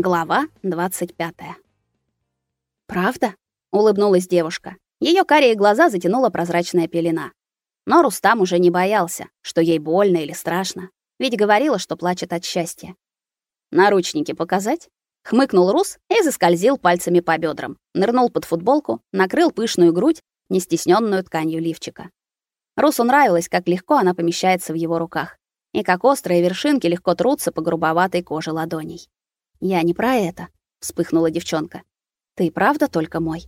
Глава 25. Правда? улыбнулась девушка. Ее карие глаза затянула прозрачная пелена. Но Рустам уже не боялся, что ей больно или страшно, ведь говорила, что плачет от счастья. Наручники показать? хмыкнул Рус и заскользил пальцами по бедрам, нырнул под футболку, накрыл пышную грудь, не стесненную тканью лифчика. Русу нравилось, как легко она помещается в его руках, и как острые вершинки легко трутся по грубоватой коже ладоней. Я не про это, вспыхнула девчонка. Ты правда только мой?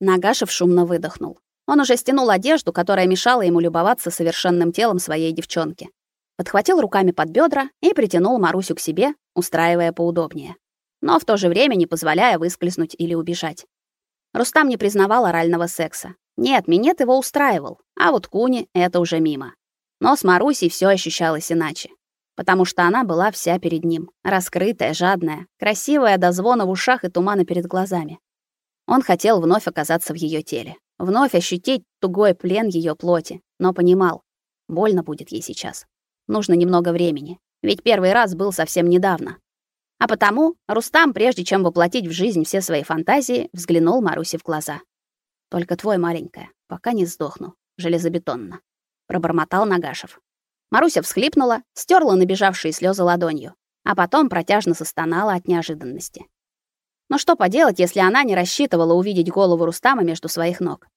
Нагашев шумно выдохнул. Он уже стянул одежду, которая мешала ему любоваться совершенным телом своей девчонки. Подхватил руками под бедра и притянул Марусю к себе, устраивая поудобнее, но в то же время не позволяя выскользнуть или убежать. Рустам не признавал орального секса. Нет, минет его устраивал, а вот Куни это уже мимо. Но с Марусей все ощущалось иначе потому что она была вся перед ним, раскрытая, жадная, красивая до звона в ушах и тумана перед глазами. Он хотел вновь оказаться в ее теле, вновь ощутить тугой плен ее плоти, но понимал, больно будет ей сейчас. Нужно немного времени, ведь первый раз был совсем недавно. А потому Рустам, прежде чем воплотить в жизнь все свои фантазии, взглянул Марусе в глаза. «Только твой, маленькая, пока не сдохну, железобетонно», — пробормотал Нагашев. Маруся всхлипнула, стерла набежавшие слезы ладонью, а потом протяжно застонала от неожиданности. Но что поделать, если она не рассчитывала увидеть голову Рустама между своих ног?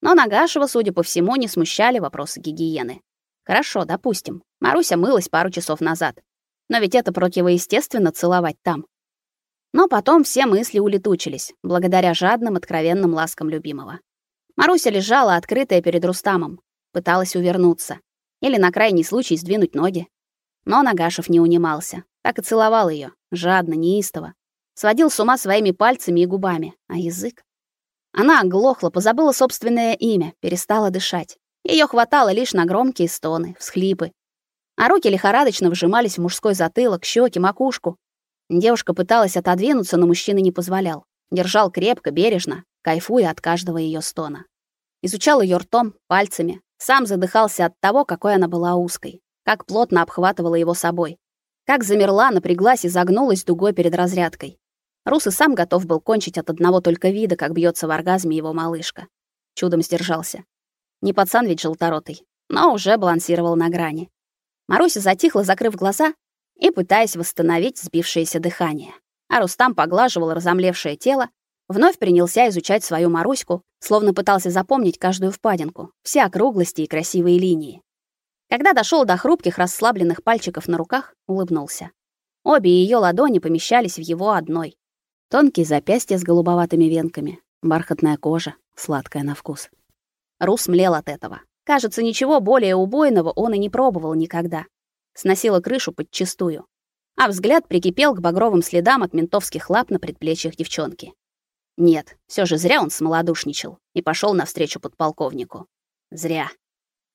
Но Нагашева, судя по всему, не смущали вопросы гигиены. Хорошо, допустим. Маруся мылась пару часов назад. Но ведь это противоестественно целовать там. Но потом все мысли улетучились, благодаря жадным, откровенным ласкам любимого. Маруся лежала, открытая перед Рустамом, пыталась увернуться или на крайний случай сдвинуть ноги. Но Нагашев не унимался, так и целовал ее, жадно, неистово, сводил с ума своими пальцами и губами, а язык она оглохла, позабыла собственное имя, перестала дышать. Ее хватало лишь на громкие стоны, всхлипы. А руки лихорадочно вжимались в мужской затылок, щеки, макушку. Девушка пыталась отодвинуться, но мужчина не позволял. Держал крепко, бережно, кайфуя от каждого ее стона. Изучал ее ртом, пальцами, сам задыхался от того, какой она была узкой, как плотно обхватывала его собой, как замерла, напряглась и загнулась дугой перед разрядкой. Рус и сам готов был кончить от одного только вида, как бьется в оргазме его малышка. Чудом сдержался. Не пацан ведь желторотый, но уже балансировал на грани. Маруся затихла, закрыв глаза и пытаясь восстановить сбившееся дыхание. А Рустам поглаживал разомлевшее тело, Вновь принялся изучать свою Маруську, словно пытался запомнить каждую впадинку, все округлости и красивые линии. Когда дошел до хрупких расслабленных пальчиков на руках, улыбнулся. Обе ее ладони помещались в его одной. Тонкие запястья с голубоватыми венками, бархатная кожа, сладкая на вкус. Рус млел от этого. Кажется, ничего более убойного он и не пробовал никогда. Сносила крышу подчистую. А взгляд прикипел к багровым следам от ментовских лап на предплечьях девчонки. Нет, все же зря он смолодушничал и пошел навстречу подполковнику. Зря.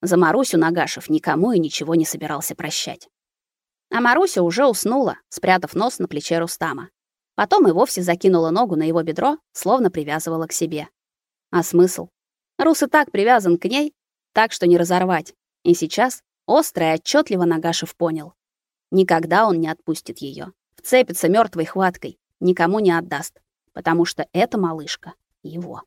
За Марусю Нагашев никому и ничего не собирался прощать. А Маруся уже уснула, спрятав нос на плече Рустама. Потом и вовсе закинула ногу на его бедро, словно привязывала к себе. А смысл? Рус и так привязан к ней, так что не разорвать. И сейчас остро и отчетливо Нагашев понял. Никогда он не отпустит ее, Вцепится мертвой хваткой, никому не отдаст потому что эта малышка его.